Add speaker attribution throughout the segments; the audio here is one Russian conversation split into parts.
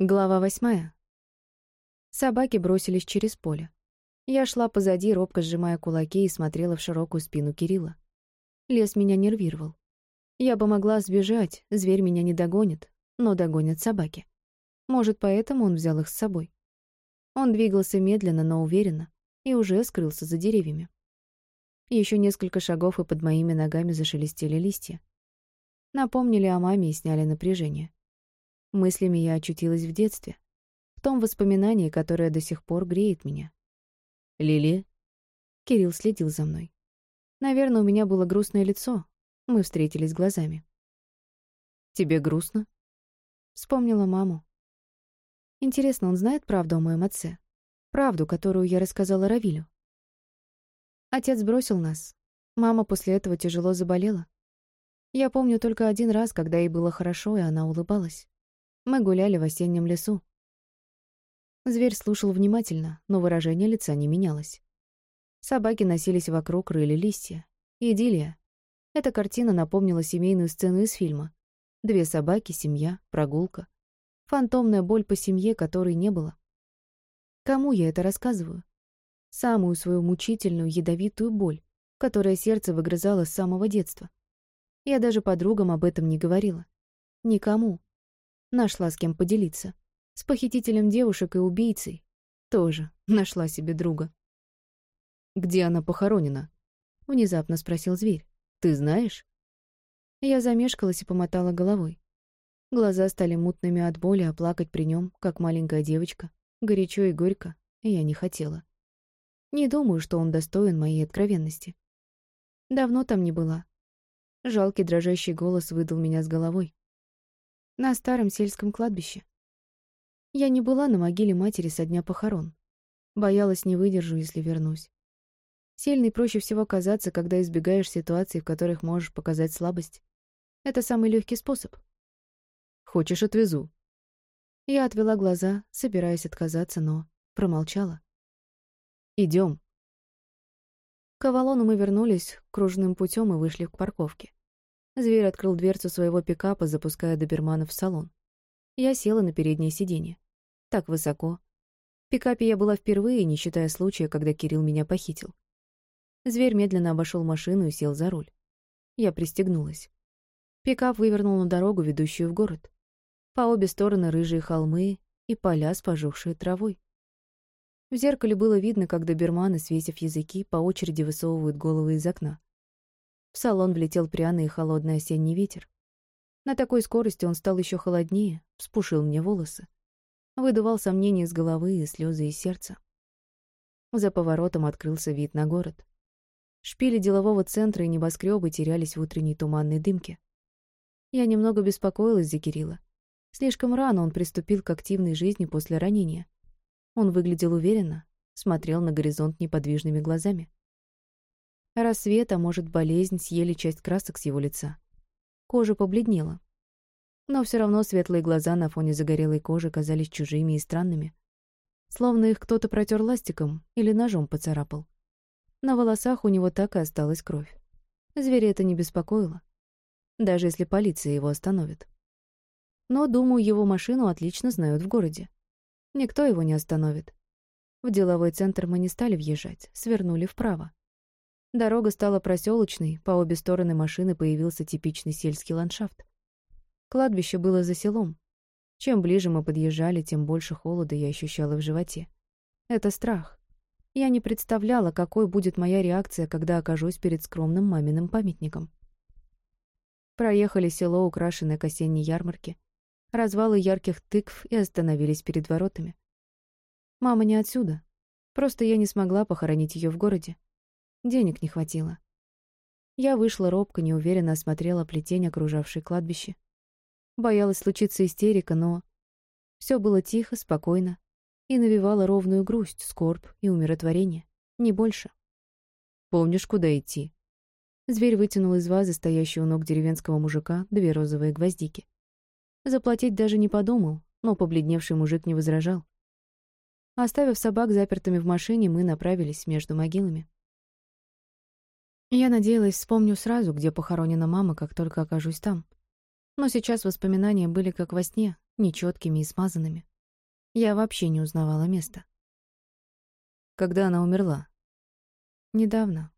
Speaker 1: Глава восьмая. Собаки бросились через поле. Я шла позади, робко сжимая кулаки и смотрела в широкую спину Кирилла. Лес меня нервировал. Я бы могла сбежать, зверь меня не догонит, но догонят собаки. Может, поэтому он взял их с собой. Он двигался медленно, но уверенно, и уже скрылся за деревьями. Еще несколько шагов, и под моими ногами зашелестели листья. Напомнили о маме и сняли напряжение. Мыслями я очутилась в детстве, в том воспоминании, которое до сих пор греет меня.
Speaker 2: «Лили?»
Speaker 1: Кирилл следил за мной. Наверное, у меня было грустное лицо. Мы встретились глазами.
Speaker 2: «Тебе грустно?»
Speaker 1: Вспомнила маму. Интересно, он знает правду о моем отце? Правду, которую я рассказала Равилю? Отец бросил нас. Мама после этого тяжело заболела. Я помню только один раз, когда ей было хорошо, и она улыбалась. Мы гуляли в осеннем лесу. Зверь слушал внимательно, но выражение лица не менялось. Собаки носились вокруг, рыли листья. Идиллия. Эта картина напомнила семейную сцену из фильма. Две собаки, семья, прогулка. Фантомная боль по семье, которой не было. Кому я это рассказываю? Самую свою мучительную, ядовитую боль, которая сердце выгрызало с самого детства. Я даже подругам об этом не говорила. Никому, Нашла с кем поделиться. С похитителем девушек и убийцей. Тоже нашла себе друга.
Speaker 2: «Где она похоронена?»
Speaker 1: — внезапно спросил зверь.
Speaker 2: «Ты знаешь?»
Speaker 1: Я замешкалась и помотала головой. Глаза стали мутными от боли, а плакать при нем, как маленькая девочка, горячо и горько, я не хотела. Не думаю, что он достоин моей откровенности. Давно там не была. Жалкий дрожащий голос выдал меня с головой на старом сельском кладбище. Я не была на могиле матери со дня похорон. Боялась, не выдержу, если вернусь. Сильный проще всего казаться, когда избегаешь ситуаций, в которых можешь показать слабость. Это самый легкий способ.
Speaker 2: «Хочешь, отвезу?»
Speaker 1: Я отвела глаза, собираясь отказаться, но промолчала.
Speaker 2: Идем.
Speaker 1: К Авалону мы вернулись кружным путем и вышли к парковке. Зверь открыл дверцу своего пикапа, запуская доберманов в салон. Я села на переднее сиденье. Так высоко. В пикапе я была впервые, не считая случая, когда Кирилл меня похитил. Зверь медленно обошел машину и сел за руль. Я пристегнулась. Пикап вывернул на дорогу, ведущую в город. По обе стороны рыжие холмы и поля с пожухшей травой. В зеркале было видно, как доберманы, свесив языки, по очереди высовывают головы из окна. В салон влетел пряный и холодный осенний ветер. На такой скорости он стал еще холоднее, вспушил мне волосы. Выдувал сомнения из головы и слезы из сердца. За поворотом открылся вид на город. Шпили делового центра и небоскребы терялись в утренней туманной дымке. Я немного беспокоилась за Кирилла. Слишком рано он приступил к активной жизни после ранения. Он выглядел уверенно, смотрел на горизонт неподвижными глазами. Рассвет, а может, болезнь съели часть красок с его лица. Кожа побледнела. Но все равно светлые глаза на фоне загорелой кожи казались чужими и странными. Словно их кто-то протер ластиком или ножом поцарапал. На волосах у него так и осталась кровь. Зверя это не беспокоило. Даже если полиция его остановит. Но, думаю, его машину отлично знают в городе. Никто его не остановит. В деловой центр мы не стали въезжать, свернули вправо. Дорога стала проселочной, по обе стороны машины появился типичный сельский ландшафт. Кладбище было за селом. Чем ближе мы подъезжали, тем больше холода я ощущала в животе. Это страх. Я не представляла, какой будет моя реакция, когда окажусь перед скромным маминым памятником. Проехали село, украшенное к осенней ярмарке, развалы ярких тыкв и остановились перед воротами. Мама не отсюда. Просто я не смогла похоронить ее в городе. Денег не хватило. Я вышла робко, неуверенно осмотрела плетень, окружавшей кладбище. Боялась случиться истерика, но... все было тихо, спокойно и навевало ровную грусть, скорбь и умиротворение. Не больше.
Speaker 2: «Помнишь, куда идти?»
Speaker 1: Зверь вытянул из вазы, стоящей у ног деревенского мужика, две розовые гвоздики. Заплатить даже не подумал, но побледневший мужик не возражал. Оставив собак запертыми в машине, мы направились между могилами. Я надеялась, вспомню сразу, где похоронена мама, как только окажусь там. Но сейчас воспоминания были как во сне, нечеткими и смазанными. Я вообще не узнавала место.
Speaker 2: Когда она умерла?
Speaker 1: Недавно.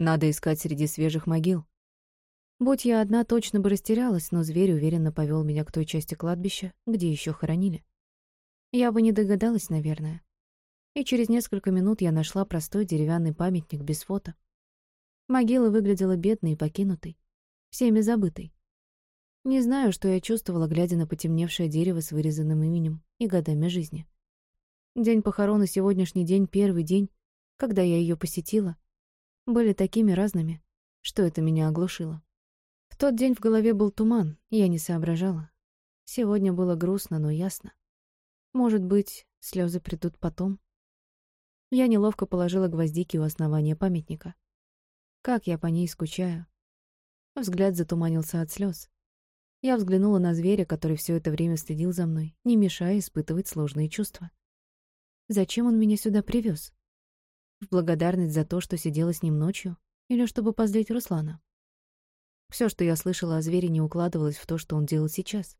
Speaker 2: Надо искать среди свежих могил.
Speaker 1: Будь я одна, точно бы растерялась, но зверь уверенно повел меня к той части кладбища, где еще хоронили. Я бы не догадалась, наверное. И через несколько минут я нашла простой деревянный памятник без фото. Могила выглядела бедной и покинутой, всеми забытой. Не знаю, что я чувствовала, глядя на потемневшее дерево с вырезанным именем и годами жизни. День похорон и сегодняшний день, первый день, когда я ее посетила, были такими разными, что это меня оглушило. В тот день в голове был туман, я не соображала. Сегодня было грустно, но ясно. Может быть, слезы придут потом. Я неловко положила гвоздики у основания памятника. Как я по ней скучаю. Взгляд затуманился от слез. Я взглянула на зверя, который все это время следил за мной, не мешая испытывать сложные чувства. Зачем он меня сюда привез? В благодарность за то, что сидела с ним ночью? Или чтобы позлить Руслана? Все, что я слышала о звере, не укладывалось в то, что он делал сейчас.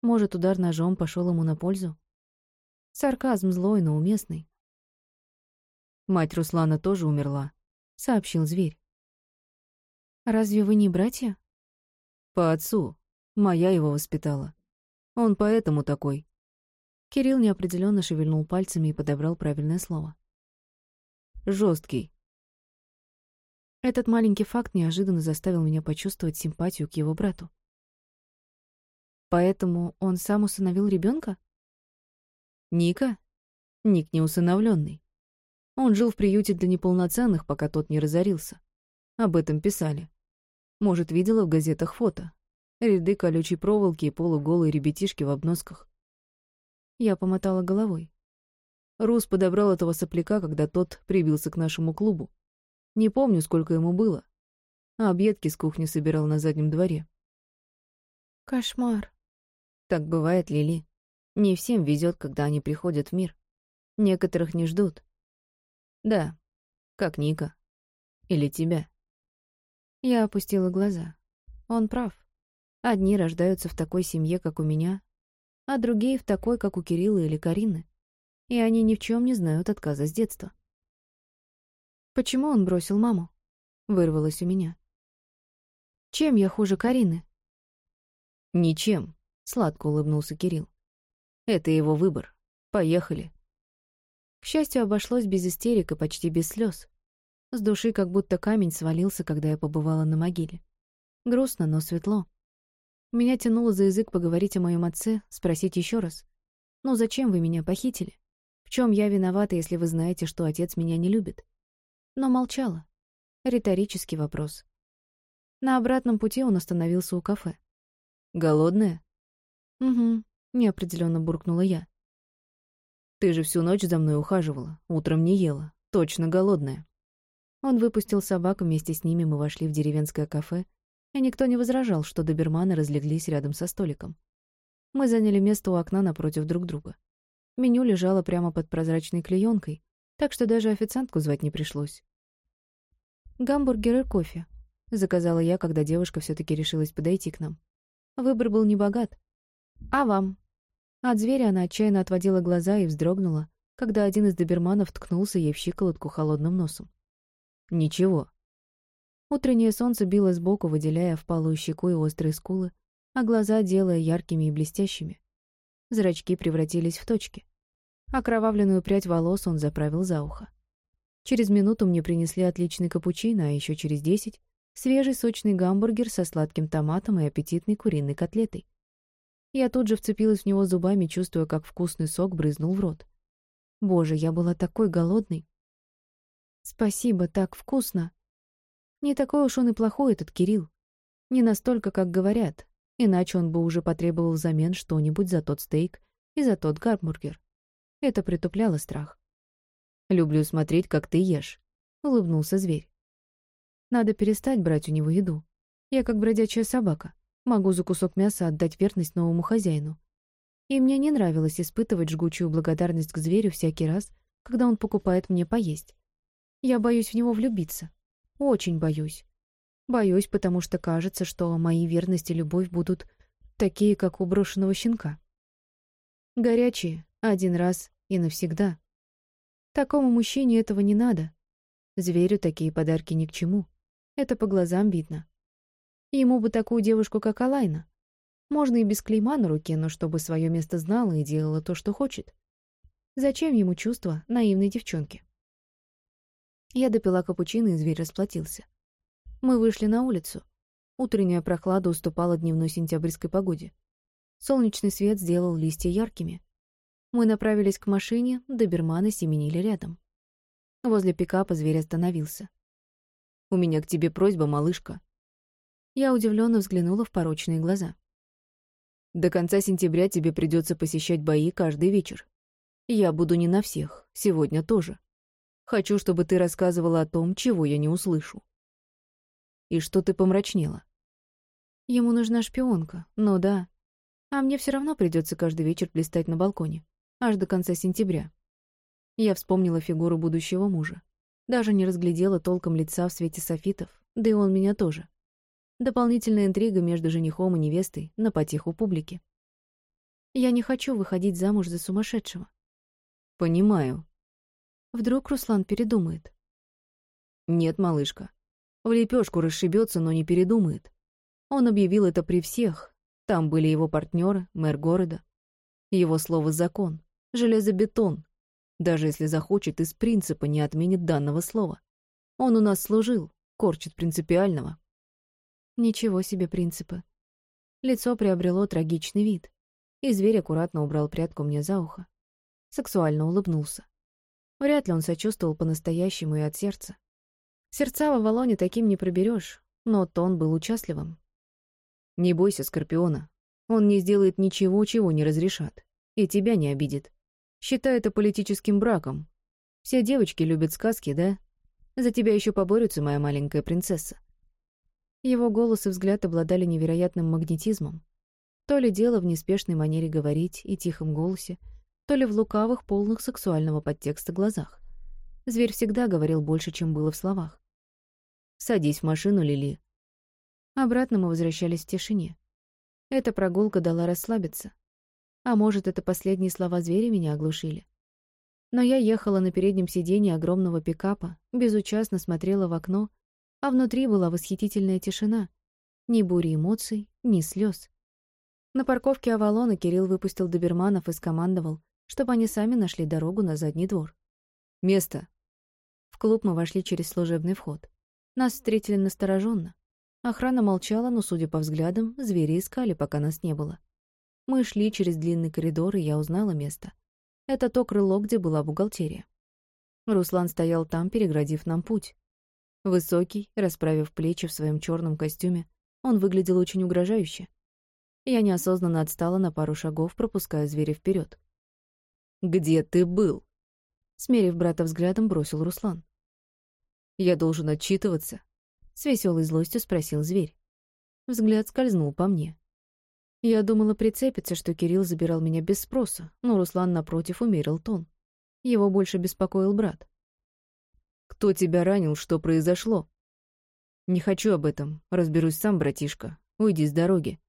Speaker 1: Может, удар ножом пошел ему на пользу? Сарказм злой, но уместный.
Speaker 2: Мать Руслана тоже умерла.
Speaker 1: — сообщил зверь. «Разве вы не братья?»
Speaker 2: «По отцу. Моя его воспитала. Он поэтому такой».
Speaker 1: Кирилл неопределенно шевельнул пальцами и подобрал правильное слово.
Speaker 2: Жесткий.
Speaker 1: Этот маленький факт неожиданно заставил меня почувствовать симпатию к его брату. Поэтому он сам усыновил ребенка?
Speaker 2: Ника? Ник не усыновленный. Он жил в приюте для неполноценных, пока тот не разорился. Об этом писали. Может, видела в газетах фото. Ряды колючей проволоки и полуголые ребятишки в обносках.
Speaker 1: Я помотала головой.
Speaker 2: Рус подобрал этого сопляка, когда тот прибился к нашему клубу. Не помню, сколько ему было. А объедки с кухни собирал на заднем дворе.
Speaker 1: Кошмар.
Speaker 2: Так бывает, Лили. Не всем везет, когда они приходят в мир. Некоторых не ждут. Да, как Ника. Или тебя.
Speaker 1: Я опустила глаза. Он прав. Одни рождаются в такой семье, как у меня, а другие в такой, как у Кирилла или Карины. И они ни в чем не знают отказа с детства. Почему он бросил маму? Вырвалось у меня. Чем я хуже Карины?
Speaker 2: Ничем, сладко улыбнулся Кирилл. Это его выбор. Поехали.
Speaker 1: Счастью, обошлось без истерик и почти без слез. С души как будто камень свалился, когда я побывала на могиле. Грустно, но светло. Меня тянуло за язык поговорить о моем отце, спросить еще раз. «Ну зачем вы меня похитили? В чем я виновата, если вы знаете, что отец меня не любит?» Но молчала. Риторический вопрос. На обратном пути он остановился у кафе.
Speaker 2: «Голодная?»
Speaker 1: «Угу», — неопределенно буркнула я.
Speaker 2: Ты же всю ночь за мной ухаживала, утром не ела. Точно голодная».
Speaker 1: Он выпустил собак, вместе с ними мы вошли в деревенское кафе, и никто не возражал, что доберманы разлеглись рядом со столиком. Мы заняли место у окна напротив друг друга. Меню лежало прямо под прозрачной клеенкой, так что даже официантку звать не пришлось. «Гамбургер и кофе», — заказала я, когда девушка все таки решилась подойти к нам. Выбор был небогат. «А вам?» От зверя она отчаянно отводила глаза и вздрогнула, когда один из доберманов ткнулся ей в щиколотку холодным носом.
Speaker 2: «Ничего».
Speaker 1: Утреннее солнце било сбоку, выделяя впалую щеку и острые скулы, а глаза делая яркими и блестящими. Зрачки превратились в точки. Окровавленную прядь волос он заправил за ухо. Через минуту мне принесли отличный капучино, а еще через десять — свежий сочный гамбургер со сладким томатом и аппетитной куриной котлетой. Я тут же вцепилась в него зубами, чувствуя, как вкусный сок брызнул в рот. Боже, я была такой голодной. Спасибо, так вкусно. Не такой уж он и плохой, этот Кирилл. Не настолько, как говорят, иначе он бы уже потребовал взамен что-нибудь за тот стейк и за тот гамбургер. Это притупляло страх.
Speaker 2: «Люблю смотреть, как ты ешь», — улыбнулся зверь.
Speaker 1: Надо перестать брать у него еду. Я как бродячая собака. Могу за кусок мяса отдать верность новому хозяину. И мне не нравилось испытывать жгучую благодарность к зверю всякий раз, когда он покупает мне поесть. Я боюсь в него влюбиться. Очень боюсь. Боюсь, потому что кажется, что мои верность и любовь будут такие, как у брошенного щенка. Горячие, один раз и навсегда. Такому мужчине этого не надо. Зверю такие подарки ни к чему. Это по глазам видно. Ему бы такую девушку, как Алайна. Можно и без клейма на руке, но чтобы свое место знала и делала то, что хочет. Зачем ему чувства наивной девчонки? Я допила капучино, и зверь расплатился. Мы вышли на улицу. Утренняя прохлада уступала дневной сентябрьской погоде. Солнечный свет сделал листья яркими. Мы направились к машине, доберманы семенили рядом. Возле пикапа зверь остановился.
Speaker 2: «У меня к тебе просьба, малышка».
Speaker 1: Я удивленно взглянула в порочные глаза.
Speaker 2: «До конца сентября тебе придется посещать бои каждый вечер. Я буду не на всех, сегодня тоже. Хочу, чтобы ты рассказывала о том, чего я не услышу». «И что ты помрачнела?»
Speaker 1: «Ему нужна шпионка, ну да. А мне все равно придется каждый вечер блистать на балконе, аж до конца сентября». Я вспомнила фигуру будущего мужа. Даже не разглядела толком лица в свете софитов, да и он меня тоже. Дополнительная интрига между женихом и невестой на потеху публики. Я не хочу выходить замуж за сумасшедшего.
Speaker 2: Понимаю.
Speaker 1: Вдруг Руслан передумает.
Speaker 2: Нет, малышка. В лепешку расшибется, но не передумает. Он объявил это при всех. Там были его партнеры, мэр города. Его слово «закон», железобетон, даже если захочет, из принципа не отменит данного слова. Он у нас служил, корчит принципиального.
Speaker 1: Ничего себе принципы. Лицо приобрело трагичный вид, и зверь аккуратно убрал прядку мне за ухо. Сексуально улыбнулся. Вряд ли он сочувствовал по-настоящему и от сердца. Сердца в Авалоне таким не проберешь, но тон был участливым.
Speaker 2: «Не бойся, Скорпиона. Он не сделает ничего, чего не разрешат. И тебя не обидит. Считай это политическим браком. Все девочки любят сказки, да? За тебя еще поборются, моя маленькая принцесса».
Speaker 1: Его голос и взгляд обладали невероятным магнетизмом. То ли дело в неспешной манере говорить и тихом голосе, то ли в лукавых, полных сексуального подтекста глазах. Зверь всегда говорил больше, чем было в словах.
Speaker 2: «Садись в машину, Лили».
Speaker 1: Обратно мы возвращались в тишине. Эта прогулка дала расслабиться, а может, это последние слова зверя меня оглушили. Но я ехала на переднем сиденье огромного пикапа, безучастно смотрела в окно, а внутри была восхитительная тишина. Ни бури эмоций, ни слез. На парковке Авалона Кирилл выпустил доберманов и скомандовал, чтобы они сами нашли дорогу на задний двор.
Speaker 2: «Место!»
Speaker 1: В клуб мы вошли через служебный вход. Нас встретили настороженно. Охрана молчала, но, судя по взглядам, звери искали, пока нас не было. Мы шли через длинный коридор, и я узнала место. Это то крыло, где была бухгалтерия. Руслан стоял там, переградив нам путь. Высокий, расправив плечи в своем черном костюме, он выглядел очень угрожающе. Я неосознанно отстала на пару шагов, пропуская зверя вперед.
Speaker 2: «Где ты был?»
Speaker 1: Смерив брата взглядом, бросил Руслан.
Speaker 2: «Я должен отчитываться?»
Speaker 1: С веселой злостью спросил зверь. Взгляд скользнул по мне. Я думала прицепиться, что Кирилл забирал меня без спроса, но Руслан, напротив, умерил тон. Его больше беспокоил брат.
Speaker 2: «Кто тебя ранил? Что произошло?» «Не хочу об этом. Разберусь сам, братишка. Уйди с дороги».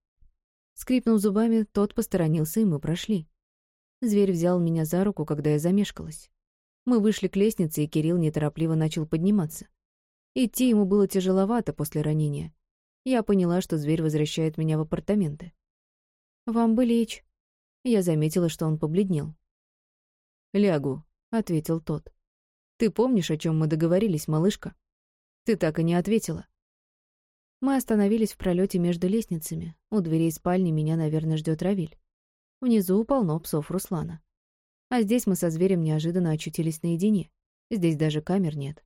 Speaker 1: Скрипнув зубами, тот посторонился, и мы прошли. Зверь взял меня за руку, когда я замешкалась. Мы вышли к лестнице, и Кирилл неторопливо начал подниматься. Идти ему было тяжеловато после ранения. Я поняла, что зверь возвращает меня в апартаменты. «Вам бы лечь». Я заметила, что он побледнел.
Speaker 2: «Лягу», — ответил тот. «Ты помнишь, о чем мы договорились, малышка? Ты так и не ответила».
Speaker 1: Мы остановились в пролете между лестницами. У дверей спальни меня, наверное, ждет Равиль. Внизу полно псов Руслана. А здесь мы со зверем неожиданно очутились наедине. Здесь даже камер нет.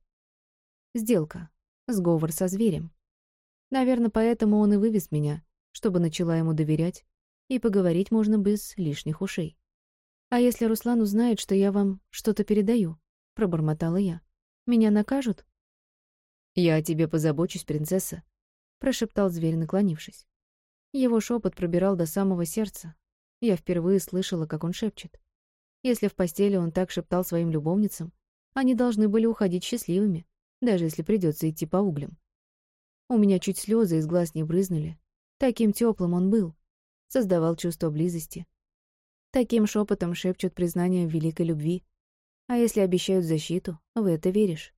Speaker 1: Сделка. Сговор со зверем. Наверное, поэтому он и вывез меня, чтобы начала ему доверять и поговорить можно без лишних ушей. «А если Руслан узнает, что я вам что-то передаю?» — пробормотала я. «Меня накажут?»
Speaker 2: «Я о тебе позабочусь, принцесса», — прошептал зверь, наклонившись.
Speaker 1: Его шепот пробирал до самого сердца. Я впервые слышала, как он шепчет. Если в постели он так шептал своим любовницам, они должны были уходить счастливыми, даже если придется идти по углям. У меня чуть слезы из глаз не брызнули. Таким теплым он был, создавал чувство близости. Таким шепотом шепчут признание в великой любви. А если обещают защиту, в это веришь.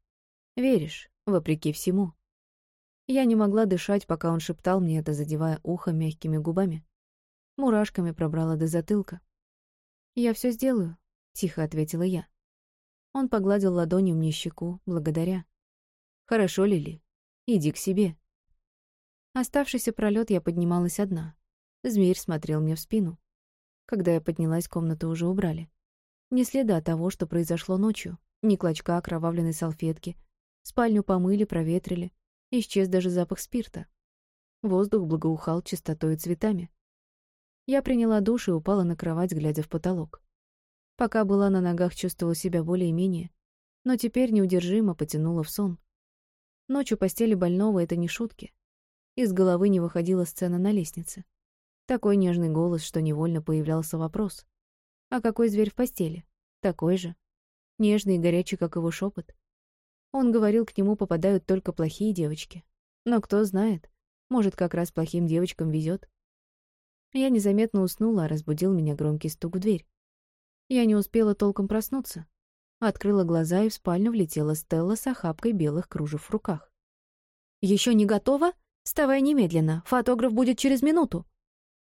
Speaker 1: Веришь, вопреки всему. Я не могла дышать, пока он шептал мне это, задевая ухо мягкими губами. Мурашками пробрала до затылка. «Я все сделаю», — тихо ответила я. Он погладил ладонью мне щеку, благодаря. «Хорошо, Лили, иди к себе». Оставшийся пролет я поднималась одна. Змеир смотрел мне в спину. Когда я поднялась, комнату уже убрали. Ни следа того, что произошло ночью, ни клочка окровавленной салфетки. Спальню помыли, проветрили. Исчез даже запах спирта. Воздух благоухал чистотой и цветами. Я приняла душ и упала на кровать, глядя в потолок. Пока была на ногах, чувствовала себя более-менее, но теперь неудержимо потянула в сон. Ночью постели больного — это не шутки. Из головы не выходила сцена на лестнице. Такой нежный голос, что невольно появлялся вопрос. А какой зверь в постели? Такой же. Нежный и горячий, как его шепот. Он говорил, к нему попадают только плохие девочки. Но кто знает, может, как раз плохим девочкам везет. Я незаметно уснула, а разбудил меня громкий стук в дверь. Я не успела толком проснуться. Открыла глаза, и в спальню влетела Стелла с охапкой белых кружев в руках. Еще не готова? «Вставай немедленно, фотограф будет через минуту!»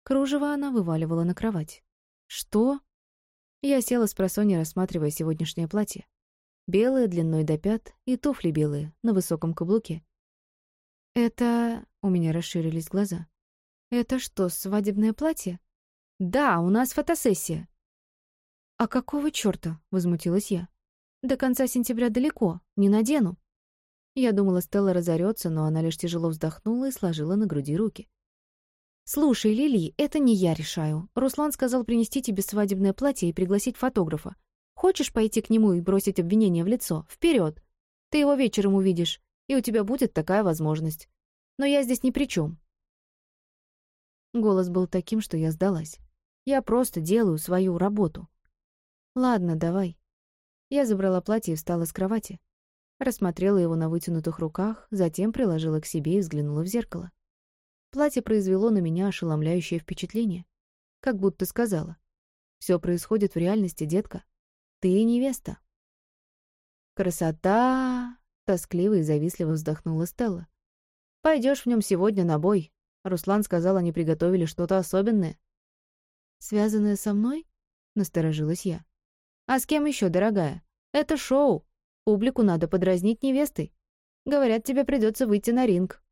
Speaker 1: Кружево она вываливала на кровать. «Что?» Я села с просонья, рассматривая сегодняшнее платье. Белое, длиной до пят, и туфли белые, на высоком каблуке. «Это...» — у меня расширились глаза. «Это что, свадебное платье?» «Да, у нас фотосессия». «А какого чёрта?» — возмутилась я. «До конца сентября далеко, не надену». Я думала, Стелла разорется, но она лишь тяжело вздохнула и сложила на груди руки. «Слушай, Лили, это не я решаю. Руслан сказал принести тебе свадебное платье и пригласить фотографа. Хочешь пойти к нему и бросить обвинение в лицо? Вперед! Ты его вечером увидишь, и у тебя будет такая возможность. Но я здесь ни при чем. Голос был таким, что я сдалась. Я просто делаю свою работу. Ладно, давай. Я забрала платье и встала с кровати. Рассмотрела его на вытянутых руках, затем приложила к себе и взглянула в зеркало. Платье произвело на меня ошеломляющее впечатление. Как будто сказала. «Все происходит в реальности, детка. Ты невеста». «Красота!» — тоскливо и завистливо вздохнула Стелла. Пойдешь в нем сегодня на бой. Руслан сказал, они приготовили что-то особенное». «Связанное со мной?» — насторожилась я. «А с кем еще, дорогая? Это шоу. Публику надо подразнить невестой. Говорят, тебе придется выйти на ринг.